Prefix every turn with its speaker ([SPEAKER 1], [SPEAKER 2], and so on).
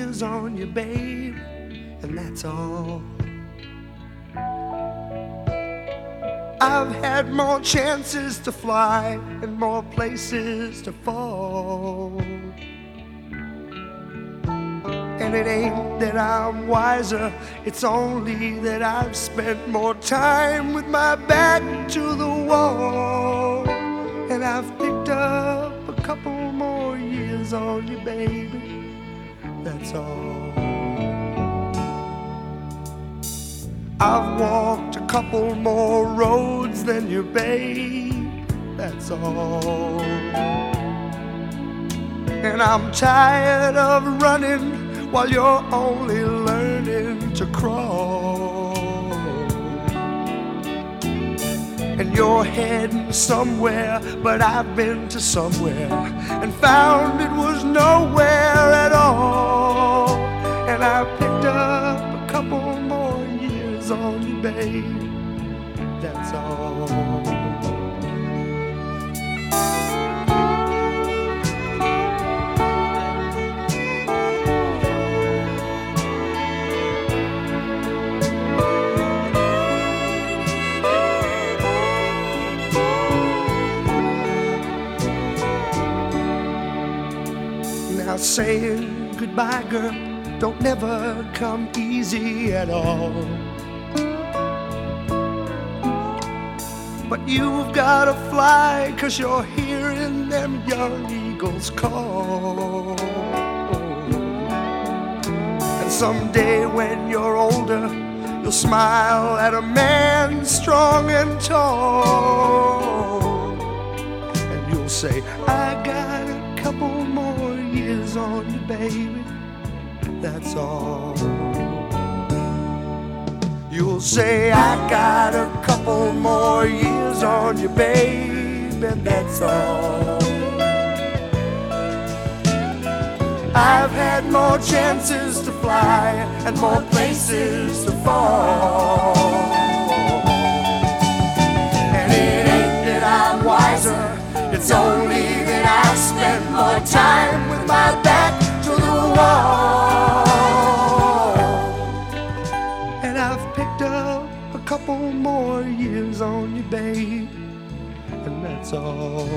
[SPEAKER 1] years on you, babe, and that's all. I've had more chances to fly and more places to fall. And it ain't that I'm wiser, it's only that I've spent more time with my back to the wall. And I've picked up a couple more years on you, baby. That's all. I've walked a couple more roads than you, babe. That's all. And I'm tired of running while you're only learning to crawl. And you're heading somewhere, but I've been to somewhere and found it was nowhere at all. That's all. Now saying goodbye, girl, don't never come easy at all. But you've gotta fly, cause you're hearing them young eagles call. And someday when you're older, you'll smile at a man strong and tall. And you'll say, I got a couple more years on you, baby. That's all. You'll say, I got a couple more years on you, babe, and that's all. I've had more chances to fly and more places to fall. And it ain't that I'm wiser, it's only that I spent more time with my I've picked up a couple more years on you, babe, and that's all.